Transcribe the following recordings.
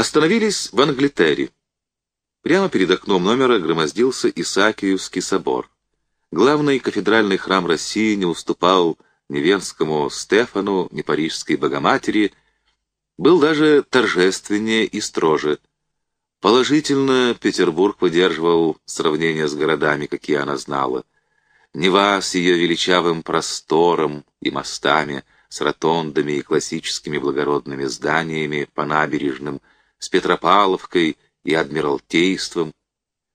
Остановились в Англитере. Прямо перед окном номера громоздился Исаакиевский собор. Главный кафедральный храм России не уступал ни Венскому Стефану, ни Парижской Богоматери, был даже торжественнее и строже. Положительно Петербург выдерживал сравнение с городами, какие она знала. Нева с ее величавым простором и мостами, с ротондами и классическими благородными зданиями по набережным, с Петропавловкой и Адмиралтейством,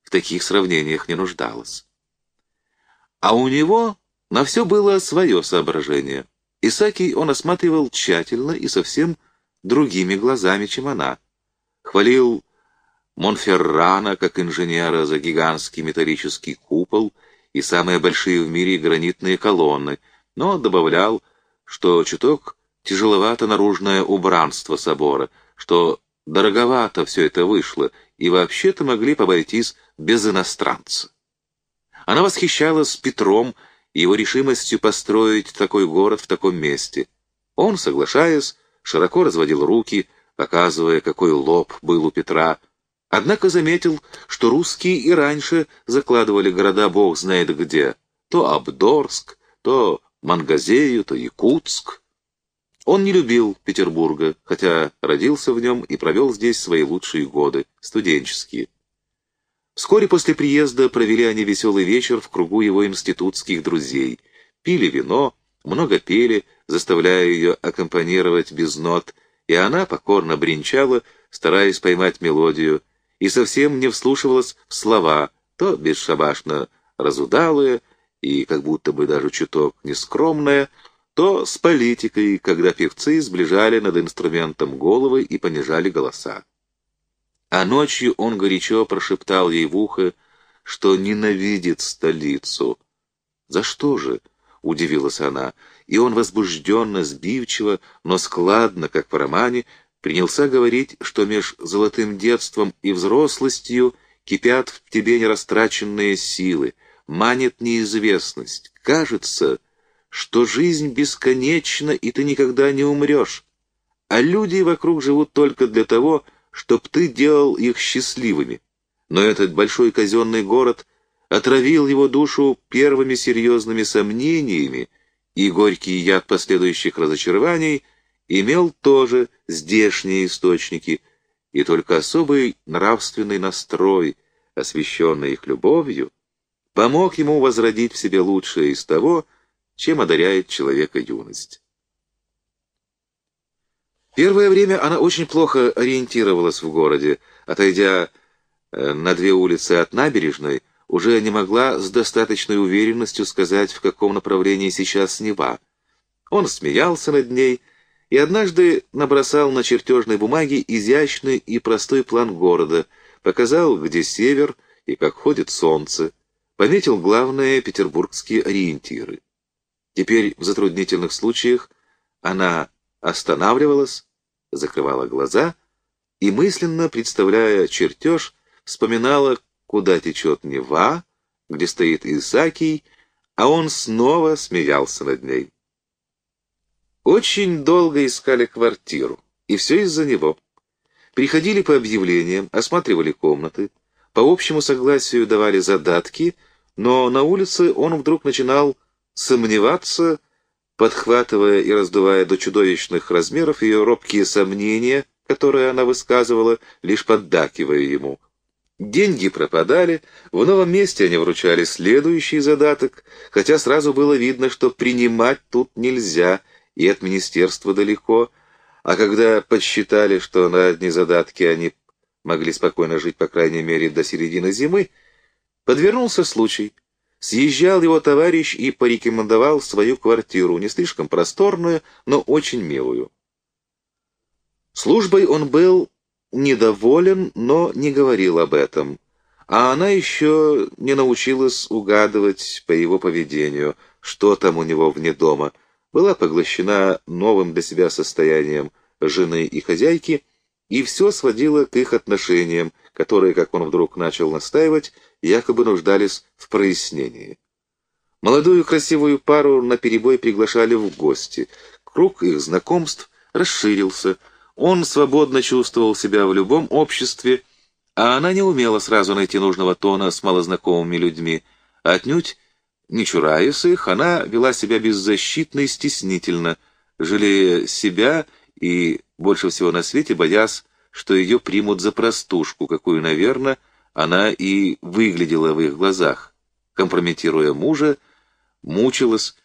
в таких сравнениях не нуждалась. А у него на все было свое соображение. Исакий он осматривал тщательно и совсем другими глазами, чем она. Хвалил Монферрана как инженера за гигантский металлический купол и самые большие в мире гранитные колонны, но добавлял, что чуток тяжеловато наружное убранство собора, что дороговато все это вышло, и вообще-то могли обойтись без иностранца. Она восхищалась Петром и его решимостью построить такой город в таком месте. Он, соглашаясь, широко разводил руки, показывая, какой лоб был у Петра, однако заметил, что русские и раньше закладывали города бог знает где, то Абдорск, то Мангазею, то Якутск. Он не любил Петербурга, хотя родился в нем и провел здесь свои лучшие годы, студенческие. Вскоре после приезда провели они веселый вечер в кругу его институтских друзей. Пили вино, много пели, заставляя ее аккомпанировать без нот, и она покорно бренчала, стараясь поймать мелодию, и совсем не вслушивалась в слова, то бесшабашно разудалые и как будто бы даже чуток нескромная, то с политикой, когда певцы сближали над инструментом головы и понижали голоса. А ночью он горячо прошептал ей в ухо, что ненавидит столицу. «За что же?» — удивилась она, и он возбужденно, сбивчиво, но складно, как в романе, принялся говорить, что меж золотым детством и взрослостью кипят в тебе нерастраченные силы, манит неизвестность. Кажется, что жизнь бесконечна, и ты никогда не умрешь. А люди вокруг живут только для того, чтоб ты делал их счастливыми. Но этот большой казенный город отравил его душу первыми серьезными сомнениями, и горький яд последующих разочарований имел тоже здешние источники, и только особый нравственный настрой, освященный их любовью, помог ему возродить в себе лучшее из того, чем одаряет человека юность. Первое время она очень плохо ориентировалась в городе, отойдя э, на две улицы от набережной, уже не могла с достаточной уверенностью сказать, в каком направлении сейчас Нева. Он смеялся над ней и однажды набросал на чертежной бумаге изящный и простой план города, показал, где север и как ходит солнце, пометил главные петербургские ориентиры. Теперь в затруднительных случаях она останавливалась, закрывала глаза и, мысленно представляя чертеж, вспоминала, куда течет Нева, где стоит Исакий, а он снова смеялся над ней. Очень долго искали квартиру, и все из-за него. Приходили по объявлениям, осматривали комнаты, по общему согласию давали задатки, но на улице он вдруг начинал сомневаться, подхватывая и раздувая до чудовищных размеров ее робкие сомнения, которые она высказывала, лишь поддакивая ему. Деньги пропадали, в новом месте они вручали следующий задаток, хотя сразу было видно, что принимать тут нельзя, и от министерства далеко, а когда подсчитали, что на одни задатки они могли спокойно жить, по крайней мере, до середины зимы, подвернулся случай — Съезжал его товарищ и порекомендовал свою квартиру, не слишком просторную, но очень милую. Службой он был недоволен, но не говорил об этом. А она еще не научилась угадывать по его поведению, что там у него вне дома. Была поглощена новым для себя состоянием жены и хозяйки, и все сводило к их отношениям, которые, как он вдруг начал настаивать, якобы нуждались в прояснении. Молодую красивую пару на перебой приглашали в гости. Круг их знакомств расширился. Он свободно чувствовал себя в любом обществе, а она не умела сразу найти нужного тона с малознакомыми людьми. Отнюдь, не чураясь их, она вела себя беззащитно и стеснительно, жалея себя и, больше всего на свете, боясь, что ее примут за простушку, какую, наверное, она и выглядела в их глазах. Компрометируя мужа, мучилась,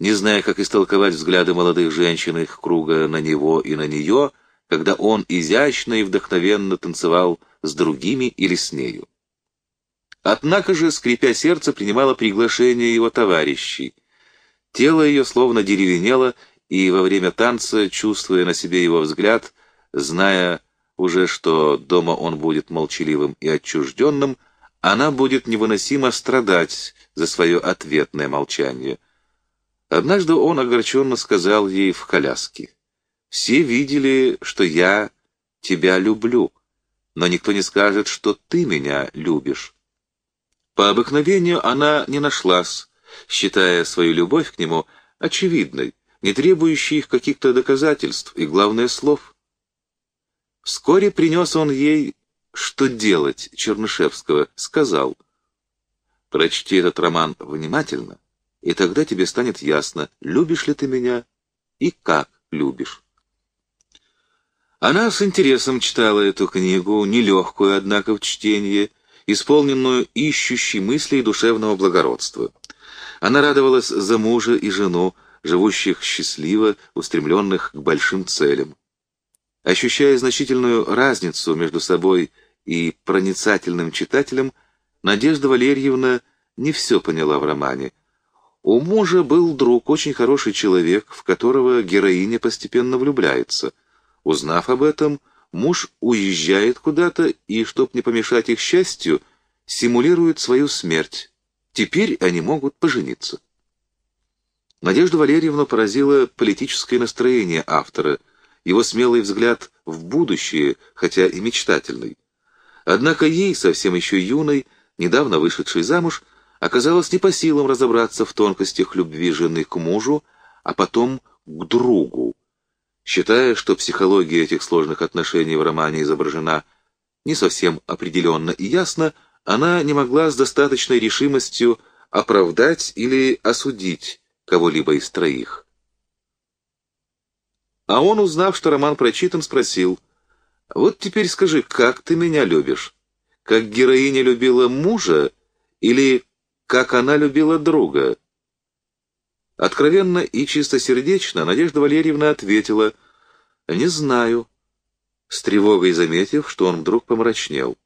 не зная, как истолковать взгляды молодых женщин их круга на него и на нее, когда он изящно и вдохновенно танцевал с другими или с нею. Однако же, скрипя сердце, принимала приглашение его товарищей. Тело ее словно деревенело, и во время танца, чувствуя на себе его взгляд, зная уже, что дома он будет молчаливым и отчужденным, она будет невыносимо страдать за свое ответное молчание. Однажды он огорченно сказал ей в коляске, «Все видели, что я тебя люблю, но никто не скажет, что ты меня любишь». По обыкновению она не нашлась, считая свою любовь к нему очевидной, не требующей их каких-то доказательств и, главное, слов. Вскоре принес он ей «Что делать?» Чернышевского, сказал, «Прочти этот роман внимательно, и тогда тебе станет ясно, любишь ли ты меня и как любишь. Она с интересом читала эту книгу, нелегкую, однако, в чтении, исполненную ищущей мыслей душевного благородства. Она радовалась за мужа и жену, живущих счастливо, устремленных к большим целям. Ощущая значительную разницу между собой и проницательным читателем, Надежда Валерьевна не все поняла в романе, у мужа был друг, очень хороший человек, в которого героиня постепенно влюбляется. Узнав об этом, муж уезжает куда-то и, чтоб не помешать их счастью, симулирует свою смерть. Теперь они могут пожениться. Надежда Валерьевна поразила политическое настроение автора, его смелый взгляд в будущее, хотя и мечтательный. Однако ей, совсем еще юной, недавно вышедшей замуж, оказалось не по силам разобраться в тонкостях любви жены к мужу, а потом к другу. Считая, что психология этих сложных отношений в романе изображена не совсем определенно и ясно, она не могла с достаточной решимостью оправдать или осудить кого-либо из троих. А он, узнав, что роман прочитан, спросил, «Вот теперь скажи, как ты меня любишь? Как героиня любила мужа или как она любила друга. Откровенно и чистосердечно Надежда Валерьевна ответила «Не знаю», с тревогой заметив, что он вдруг помрачнел.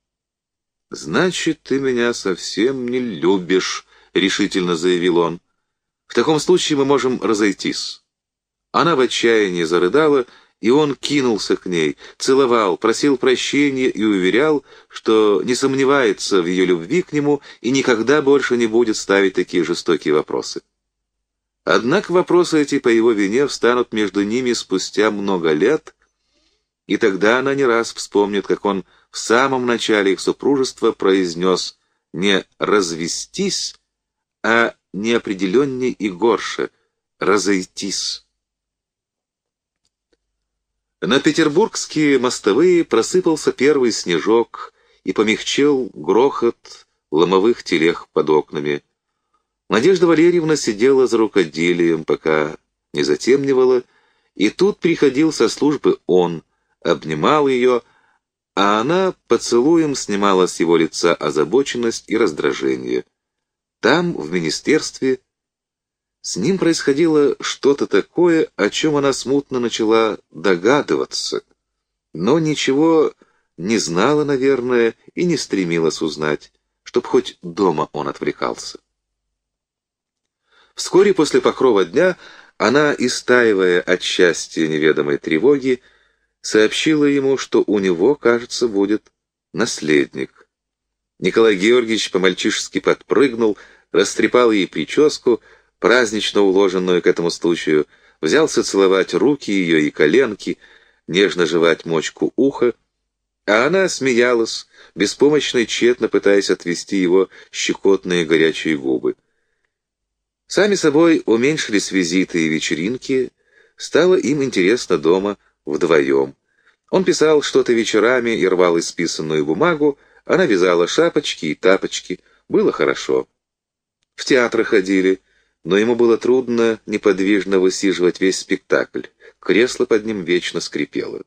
«Значит, ты меня совсем не любишь», — решительно заявил он. «В таком случае мы можем разойтись». Она в отчаянии зарыдала, и он кинулся к ней, целовал, просил прощения и уверял, что не сомневается в ее любви к нему и никогда больше не будет ставить такие жестокие вопросы. Однако вопросы эти по его вине встанут между ними спустя много лет, и тогда она не раз вспомнит, как он в самом начале их супружества произнес не «развестись», а неопределенней и горше «разойтись». На петербургские мостовые просыпался первый снежок и помягчел грохот ломовых телег под окнами. Надежда Валерьевна сидела за рукоделием, пока не затемнивала, и тут приходил со службы он, обнимал ее, а она поцелуем снимала с его лица озабоченность и раздражение. Там, в министерстве, с ним происходило что-то такое, о чем она смутно начала догадываться, но ничего не знала, наверное, и не стремилась узнать, чтоб хоть дома он отвлекался. Вскоре после покрова дня она, истаивая от счастья неведомой тревоги, сообщила ему, что у него, кажется, будет наследник. Николай Георгиевич по-мальчишески подпрыгнул, растрепал ей прическу, празднично уложенную к этому случаю, взялся целовать руки ее и коленки, нежно жевать мочку уха, а она смеялась, беспомощно и тщетно пытаясь отвести его щекотные горячие губы. Сами собой уменьшились визиты и вечеринки, стало им интересно дома вдвоем. Он писал что-то вечерами и рвал исписанную бумагу, она вязала шапочки и тапочки. Было хорошо. В театры ходили, но ему было трудно неподвижно высиживать весь спектакль. Кресло под ним вечно скрипело.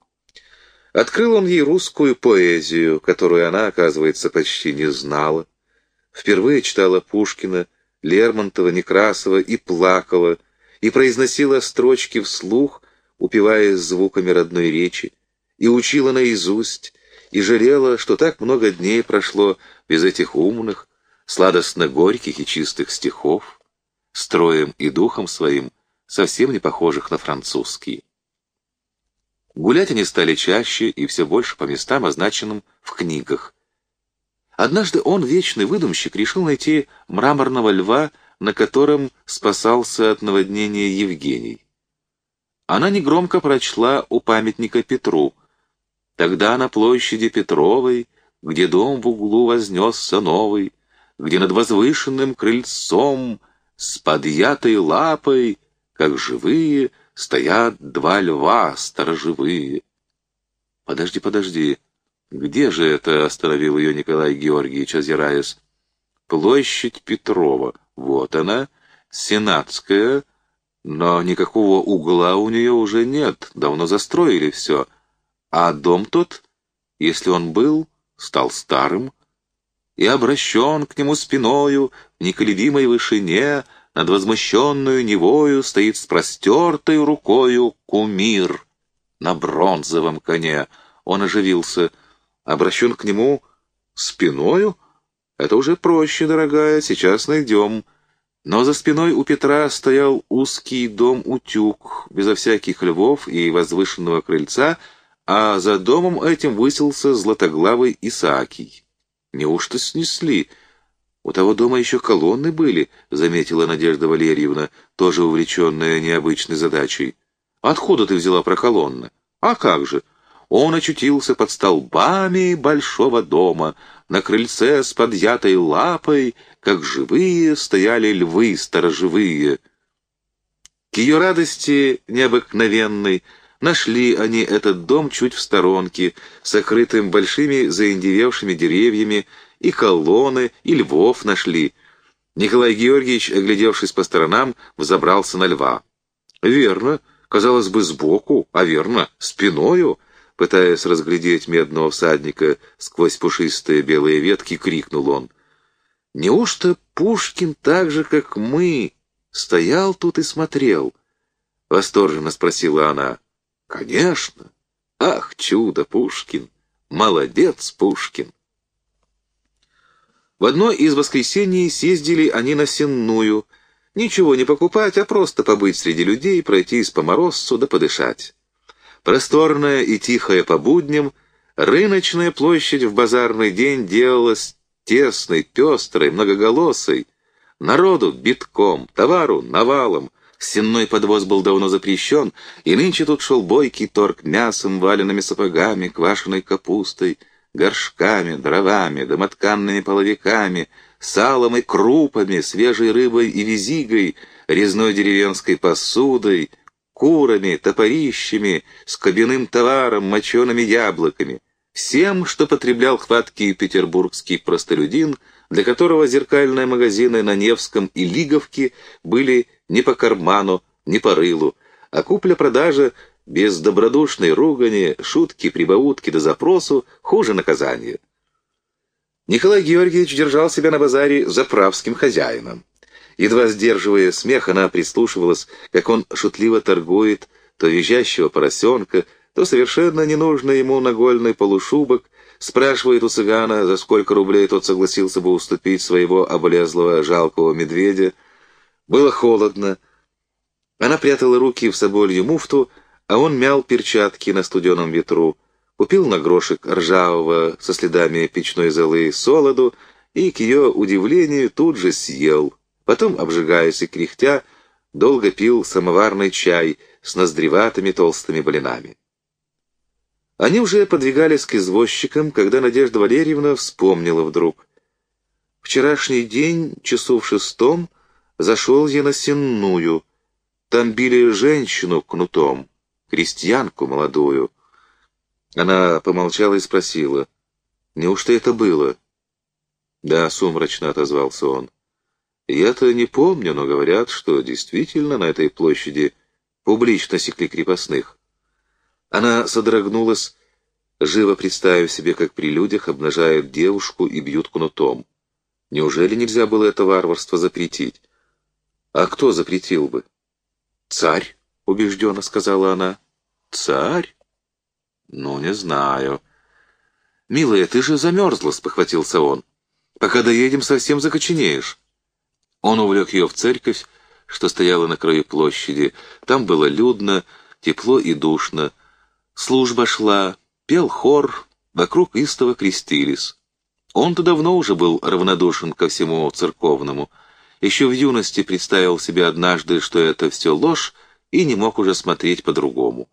Открыл он ей русскую поэзию, которую она, оказывается, почти не знала. Впервые читала Пушкина, Лермонтова, Некрасова и плакала, и произносила строчки вслух, упиваясь звуками родной речи, и учила наизусть, и жалела, что так много дней прошло без этих умных, сладостно-горьких и чистых стихов, строем и духом своим, совсем не похожих на французские. Гулять они стали чаще и все больше по местам, означенным в книгах. Однажды он, вечный выдумщик, решил найти мраморного льва, на котором спасался от наводнения Евгений. Она негромко прочла у памятника Петру. Тогда на площади Петровой, где дом в углу вознесся новый, где над возвышенным крыльцом с подъятой лапой, как живые, стоят два льва сторожевые. Подожди, подожди. Где же это остановил ее Николай Георгиевич, озираясь? Площадь Петрова. Вот она, Сенатская, но никакого угла у нее уже нет, давно застроили все. А дом тот, если он был, стал старым, и обращен к нему спиною в неколебимой вышине, над возмущенную Невою стоит с простертой рукою кумир на бронзовом коне. Он оживился. Обращен к нему спиною? Это уже проще, дорогая, сейчас найдем. Но за спиной у Петра стоял узкий дом-утюг, безо всяких львов и возвышенного крыльца, а за домом этим высился златоглавый Исаакий. Неужто снесли? У того дома еще колонны были, заметила Надежда Валерьевна, тоже увлеченная необычной задачей. Откуда ты взяла про колонны? А как же? Он очутился под столбами большого дома, на крыльце с подъятой лапой, как живые стояли львы сторожевые. К ее радости необыкновенной нашли они этот дом чуть в сторонке, сокрытым большими заиндевевшими деревьями, и колонны, и львов нашли. Николай Георгиевич, оглядевшись по сторонам, взобрался на льва. «Верно, казалось бы, сбоку, а верно, спиною», пытаясь разглядеть медного всадника сквозь пушистые белые ветки, крикнул он. «Неужто Пушкин так же, как мы, стоял тут и смотрел?» Восторженно спросила она. «Конечно! Ах, чудо, Пушкин! Молодец, Пушкин!» В одно из воскресений съездили они на Сенную. Ничего не покупать, а просто побыть среди людей, пройтись по морозцу да подышать. Просторная и тихая по будням, рыночная площадь в базарный день делалась тесной, пестрой, многоголосой. Народу битком, товару навалом. Сенной подвоз был давно запрещен, и нынче тут шел бойкий торг мясом, валенными сапогами, квашеной капустой — горшками, дровами, домотканными половиками, салом и крупами, свежей рыбой и визигой, резной деревенской посудой, курами, топорищами, с кабиным товаром, мочеными яблоками, всем, что потреблял хваткий петербургский простолюдин, для которого зеркальные магазины на Невском и Лиговке были не по карману, не по рылу, а купля-продажа без добродушной ругани, шутки, прибаутки до запросу хуже наказания. Николай Георгиевич держал себя на базаре заправским хозяином. Едва сдерживая смех, она прислушивалась, как он шутливо торгует то визжащего поросенка, то совершенно ненужный ему нагольный полушубок, спрашивает у цыгана, за сколько рублей тот согласился бы уступить своего облезлого жалкого медведя. Было холодно. Она прятала руки в соболью муфту, а он мял перчатки на студеном ветру, купил на грошек ржавого со следами печной золы солоду и, к ее удивлению, тут же съел. Потом, обжигаясь и кряхтя, долго пил самоварный чай с ноздреватыми толстыми блинами. Они уже подвигались к извозчикам, когда Надежда Валерьевна вспомнила вдруг. Вчерашний день, часу в шестом, зашел я на сенную. Там били женщину кнутом крестьянку молодую. Она помолчала и спросила, «Неужто это было?» «Да», — сумрачно отозвался он. «Я-то не помню, но говорят, что действительно на этой площади публично секли крепостных». Она содрогнулась, живо представив себе, как при людях обнажают девушку и бьют кнутом. Неужели нельзя было это варварство запретить? А кто запретил бы? «Царь», — убежденно сказала она. «Царь?» «Ну, не знаю». «Милая, ты же замерзла», — спохватился он. «Пока доедем, совсем закоченеешь». Он увлек ее в церковь, что стояла на краю площади. Там было людно, тепло и душно. Служба шла, пел хор, вокруг истово крестились. Он-то давно уже был равнодушен ко всему церковному. Еще в юности представил себе однажды, что это все ложь, и не мог уже смотреть по-другому.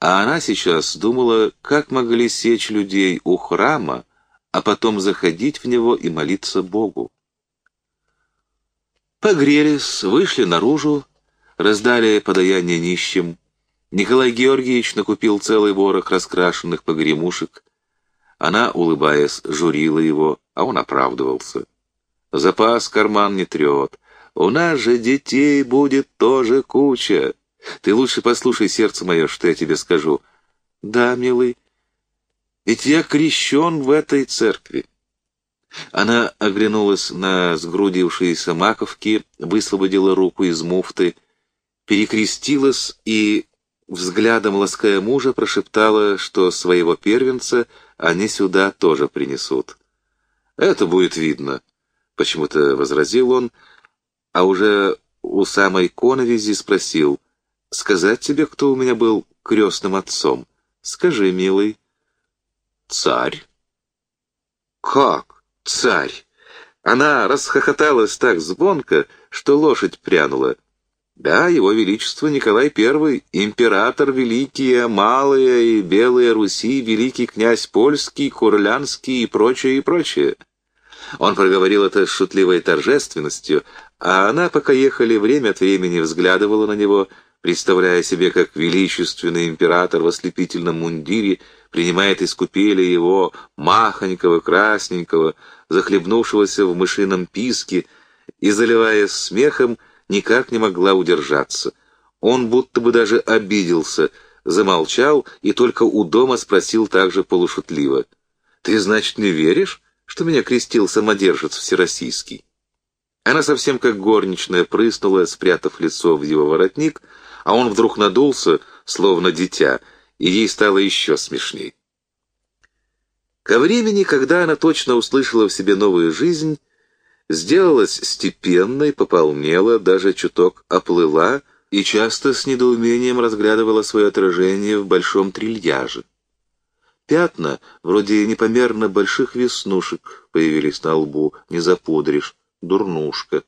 А она сейчас думала, как могли сечь людей у храма, а потом заходить в него и молиться Богу. Погрелись, вышли наружу, раздали подаяние нищим. Николай Георгиевич накупил целый ворох раскрашенных погремушек, она, улыбаясь, журила его, а он оправдывался. «Запас карман не трет. У нас же детей будет тоже куча. Ты лучше послушай, сердце мое, что я тебе скажу». «Да, милый, ведь я крещен в этой церкви». Она оглянулась на сгрудившиеся маковки, высвободила руку из муфты, перекрестилась и, взглядом лаская мужа, прошептала, что своего первенца — они сюда тоже принесут. Это будет видно, — почему-то возразил он, а уже у самой коновизи спросил, сказать тебе, кто у меня был крестным отцом? Скажи, милый. Царь. Как царь? Она расхохоталась так звонко, что лошадь прянула. Да, его величество Николай I, император Великий, Малая и Белая Руси, великий князь Польский, Курлянский и прочее, и прочее. Он проговорил это с шутливой торжественностью, а она, пока ехали, время от времени взглядывала на него, представляя себе, как величественный император в ослепительном мундире принимает из купели его махонького, красненького, захлебнувшегося в мышином писке, и, заливаясь смехом, никак не могла удержаться. Он будто бы даже обиделся, замолчал и только у дома спросил также полушутливо. «Ты, значит, не веришь, что меня крестил самодержец всероссийский?» Она совсем как горничная прыснула, спрятав лицо в его воротник, а он вдруг надулся, словно дитя, и ей стало еще смешней. Ко времени, когда она точно услышала в себе новую жизнь, сделалась степенной, пополнела, даже чуток оплыла и часто с недоумением разглядывала свое отражение в большом трильяже. Пятна, вроде непомерно больших веснушек, появились на лбу, не запудришь, дурнушка.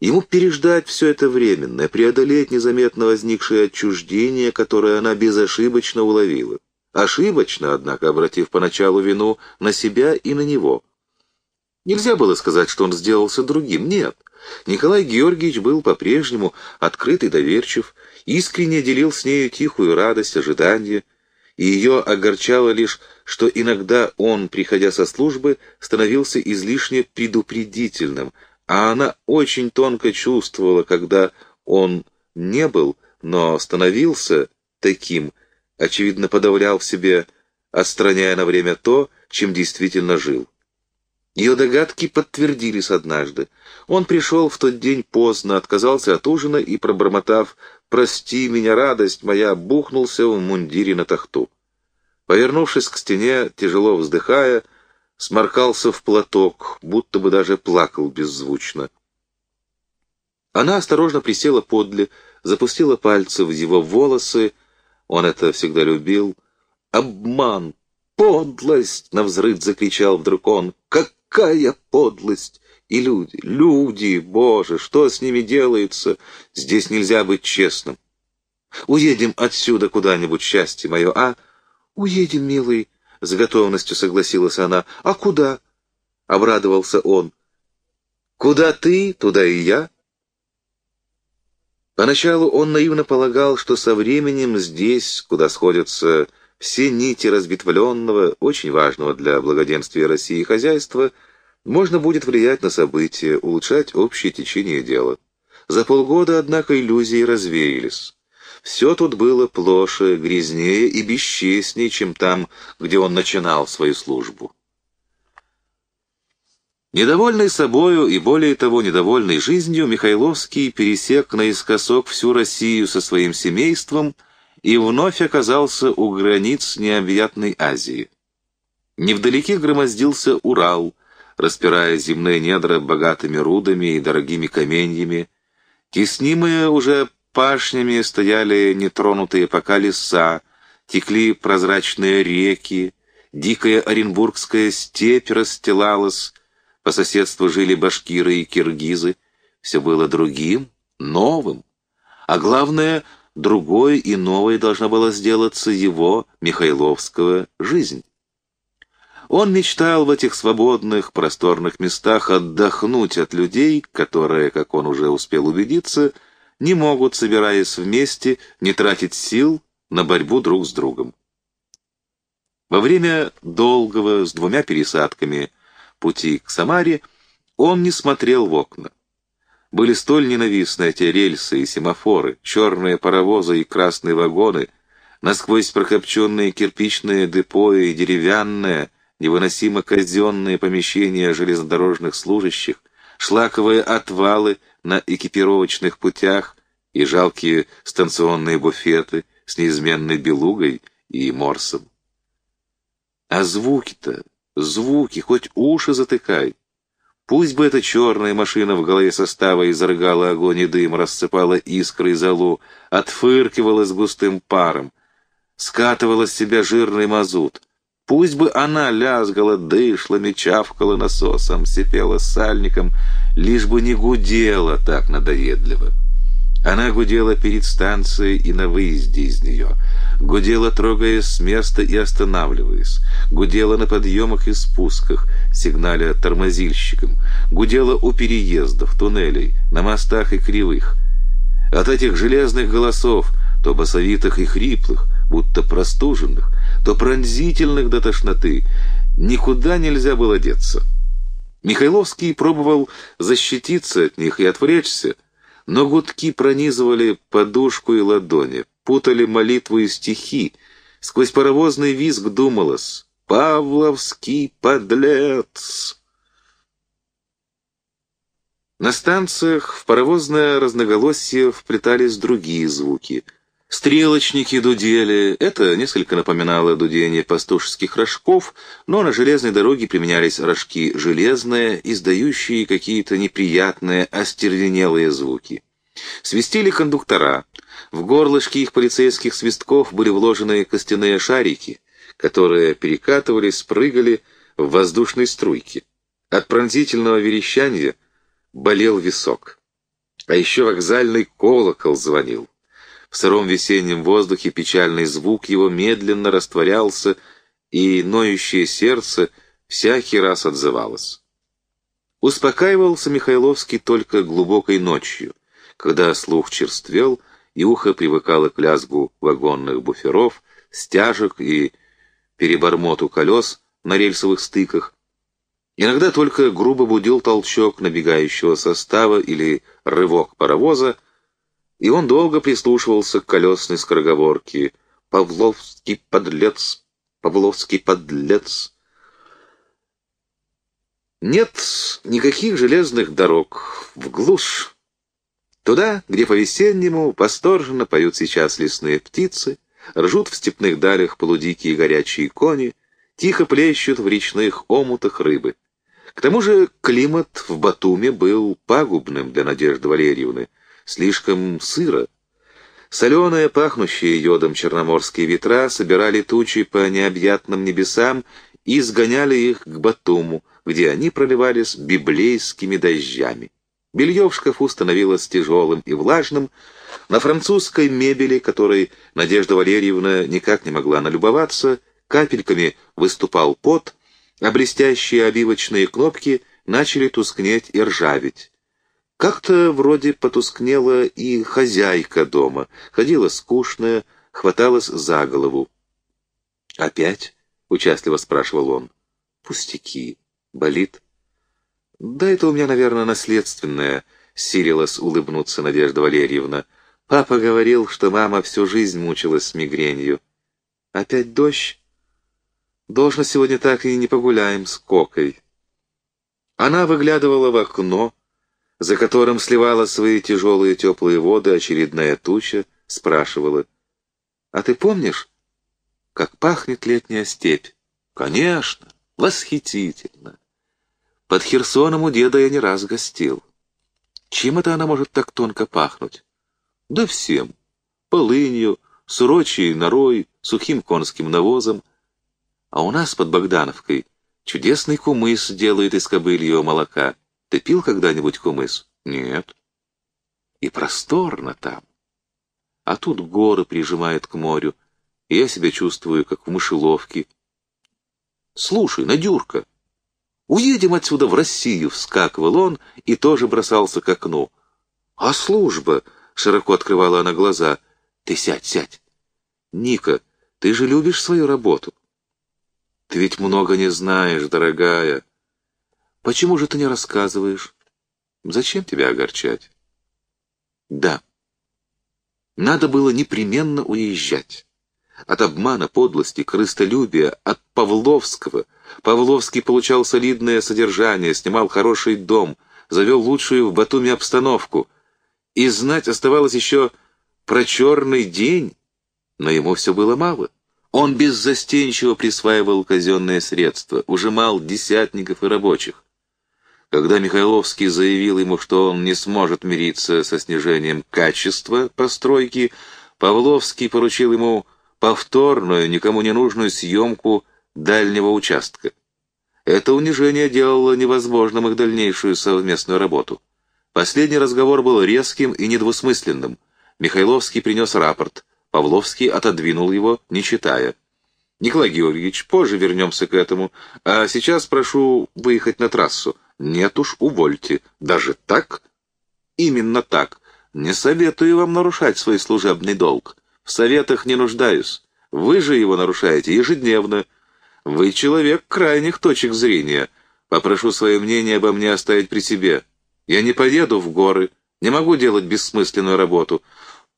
Ему переждать все это временное, преодолеть незаметно возникшее отчуждение, которое она безошибочно уловила. Ошибочно, однако, обратив поначалу вину на себя и на него — Нельзя было сказать, что он сделался другим. Нет. Николай Георгиевич был по-прежнему открыт и доверчив, искренне делил с нею тихую радость, ожидание, и ее огорчало лишь, что иногда он, приходя со службы, становился излишне предупредительным, а она очень тонко чувствовала, когда он не был, но становился таким, очевидно, подавлял в себе, отстраняя на время то, чем действительно жил. Ее догадки подтвердились однажды. Он пришел в тот день поздно, отказался от ужина и, пробормотав «Прости меня, радость моя», бухнулся в мундире на тахту. Повернувшись к стене, тяжело вздыхая, сморкался в платок, будто бы даже плакал беззвучно. Она осторожно присела подле, запустила пальцы в его волосы, он это всегда любил. «Обман! Подлость!» — навзрыд закричал вдруг он. «Как Какая подлость! И люди, люди, боже, что с ними делается? Здесь нельзя быть честным. Уедем отсюда куда-нибудь, счастье мое, а? Уедем, милый, — с готовностью согласилась она. А куда? — обрадовался он. Куда ты, туда и я. Поначалу он наивно полагал, что со временем здесь, куда сходятся все нити разветвленного, очень важного для благоденствия России хозяйства, можно будет влиять на события, улучшать общее течение дела. За полгода, однако, иллюзии развеялись. Все тут было плоше, грязнее и бесчестнее, чем там, где он начинал свою службу. Недовольный собою и, более того, недовольный жизнью, Михайловский пересек наискосок всю Россию со своим семейством и вновь оказался у границ необъятной Азии. Невдалеке громоздился Урал, распирая земные недра богатыми рудами и дорогими каменьями. Теснимые уже пашнями стояли нетронутые пока леса, текли прозрачные реки, дикая оренбургская степь расстилалась, по соседству жили башкиры и киргизы. Все было другим, новым. А главное, другой и новой должна была сделаться его, Михайловского, жизнь. Он мечтал в этих свободных, просторных местах отдохнуть от людей, которые, как он уже успел убедиться, не могут, собираясь вместе, не тратить сил на борьбу друг с другом. Во время долгого, с двумя пересадками, пути к Самаре, он не смотрел в окна. Были столь ненавистны эти рельсы и семафоры, черные паровозы и красные вагоны, насквозь прокопченные кирпичные депо и деревянные, невыносимо казенные помещения железнодорожных служащих, шлаковые отвалы на экипировочных путях и жалкие станционные буфеты с неизменной белугой и морсом. А звуки-то Звуки, хоть уши затыкай. Пусть бы эта черная машина в голове состава изрыгала огонь и дым, рассыпала искры и золу, отфыркивала с густым паром, скатывала с себя жирный мазут. Пусть бы она лязгала дышлами, чавкала насосом, сипела сальником, лишь бы не гудела так надоедливо. Она гудела перед станцией и на выезде из нее, гудела, трогаясь с места и останавливаясь, гудела на подъемах и спусках, сигналя тормозильщикам, гудела у переездов, туннелей, на мостах и кривых. От этих железных голосов, то басовитых и хриплых, будто простуженных, то пронзительных до тошноты, никуда нельзя было деться. Михайловский пробовал защититься от них и отвлечься, но гудки пронизывали подушку и ладони, путали молитву и стихи. Сквозь паровозный визг думалось «Павловский подлец!». На станциях в паровозное разноголосие вплетались другие звуки. Стрелочники дудели, это несколько напоминало дудение пастушеских рожков, но на железной дороге применялись рожки железные, издающие какие-то неприятные, остервенелые звуки. Свистели кондуктора. В горлышки их полицейских свистков были вложены костяные шарики, которые перекатывались, прыгали в воздушной струйке. От пронзительного верещания болел висок. А еще вокзальный колокол звонил. В сыром весеннем воздухе печальный звук его медленно растворялся, и ноющее сердце всякий раз отзывалось. Успокаивался Михайловский только глубокой ночью, когда слух черствел, и ухо привыкало к лязгу вагонных буферов, стяжек и перебормоту колес на рельсовых стыках. Иногда только грубо будил толчок набегающего состава или рывок паровоза, и он долго прислушивался к колесной скороговорке «Павловский подлец! Павловский подлец!» Нет никаких железных дорог, в глушь. Туда, где по-весеннему восторженно поют сейчас лесные птицы, ржут в степных далях полудикие горячие кони, тихо плещут в речных омутах рыбы. К тому же климат в Батуме был пагубным для Надежды Валерьевны, слишком сыро. Соленые, пахнущие йодом черноморские ветра собирали тучи по необъятным небесам и сгоняли их к Батуму, где они проливались библейскими дождями. Белье в шкафу становилось тяжелым и влажным, на французской мебели, которой Надежда Валерьевна никак не могла налюбоваться, капельками выступал пот, а блестящие обивочные кнопки начали тускнеть и ржаветь. Как-то вроде потускнела и хозяйка дома, ходила скучная, хваталась за голову. «Опять?» — участливо спрашивал он. «Пустяки. Болит?» «Да это у меня, наверное, наследственное», — силилась улыбнуться Надежда Валерьевна. «Папа говорил, что мама всю жизнь мучилась с мигренью. Опять дождь? Должно сегодня так и не погуляем с Кокой». Она выглядывала в окно, за которым сливала свои тяжелые теплые воды очередная туча, спрашивала. «А ты помнишь, как пахнет летняя степь?» «Конечно, восхитительно. Под Херсоном у деда я не раз гостил. Чем это она может так тонко пахнуть? Да всем. Полынью, сурочей норой, сухим конским навозом. А у нас под Богдановкой чудесный кумыс делают из кобыльего молока. Ты пил когда-нибудь кумыс? Нет. И просторно там. А тут горы прижимают к морю, и я себя чувствую, как в мышеловке. Слушай, Надюрка, уедем отсюда в Россию, вскакивал он и тоже бросался к окну. А служба, широко открывала она глаза. Ты сядь, сядь. Ника, ты же любишь свою работу. Ты ведь много не знаешь, дорогая. Почему же ты не рассказываешь? Зачем тебя огорчать? Да. Надо было непременно уезжать. От обмана, подлости, крыстолюбия, от Павловского. Павловский получал солидное содержание, снимал хороший дом, завел лучшую в Батуми обстановку. И знать оставалось еще про черный день, но ему все было мало. Он беззастенчиво присваивал казенные средства, ужимал десятников и рабочих. Когда Михайловский заявил ему, что он не сможет мириться со снижением качества постройки, Павловский поручил ему повторную, никому не нужную съемку дальнего участка. Это унижение делало невозможным их дальнейшую совместную работу. Последний разговор был резким и недвусмысленным. Михайловский принес рапорт. Павловский отодвинул его, не читая. «Николай Георгиевич, позже вернемся к этому. А сейчас прошу выехать на трассу. Нет уж, увольте. Даже так? Именно так. Не советую вам нарушать свой служебный долг. В советах не нуждаюсь. Вы же его нарушаете ежедневно. Вы человек крайних точек зрения. Попрошу свое мнение обо мне оставить при себе. Я не поеду в горы, не могу делать бессмысленную работу.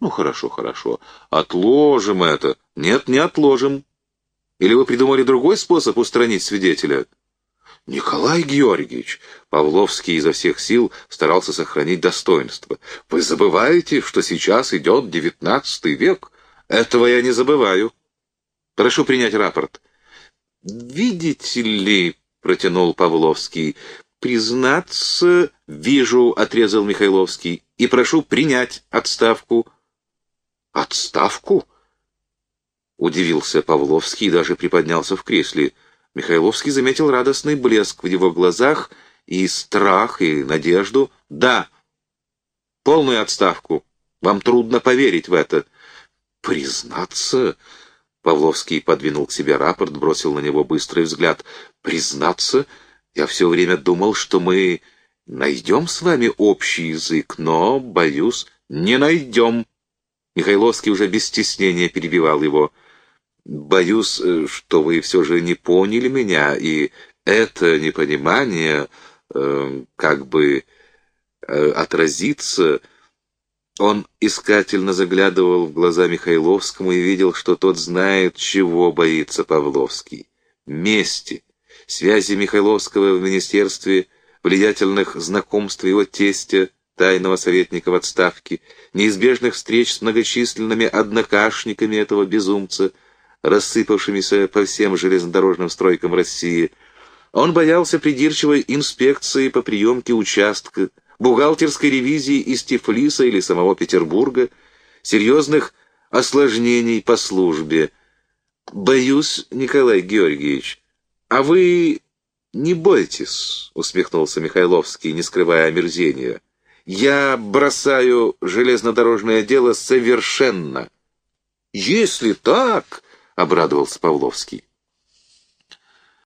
Ну, хорошо, хорошо. Отложим это. Нет, не отложим. Или вы придумали другой способ устранить свидетеля? «Николай Георгиевич!» Павловский изо всех сил старался сохранить достоинство. «Вы забываете, что сейчас идет девятнадцатый век? Этого я не забываю. Прошу принять рапорт». «Видите ли...» — протянул Павловский. «Признаться, вижу», — отрезал Михайловский, — «и прошу принять отставку». «Отставку?» — удивился Павловский и даже приподнялся в кресле. Михайловский заметил радостный блеск в его глазах и страх, и надежду. «Да, полную отставку. Вам трудно поверить в это». «Признаться...» Павловский подвинул к себе рапорт, бросил на него быстрый взгляд. «Признаться, я все время думал, что мы найдем с вами общий язык, но, боюсь, не найдем». Михайловский уже без стеснения перебивал его. Боюсь, э, что вы все же не поняли меня, и это непонимание э, как бы э, отразится. Он искательно заглядывал в глаза Михайловскому и видел, что тот знает, чего боится Павловский. Мести, связи Михайловского в министерстве, влиятельных знакомств его тестя, тайного советника в отставке, неизбежных встреч с многочисленными однокашниками этого безумца — рассыпавшимися по всем железнодорожным стройкам России. Он боялся придирчивой инспекции по приемке участка, бухгалтерской ревизии из Тифлиса или самого Петербурга, серьезных осложнений по службе. «Боюсь, Николай Георгиевич, а вы не бойтесь», — усмехнулся Михайловский, не скрывая омерзения. «Я бросаю железнодорожное дело совершенно». «Если так», — обрадовался Павловский.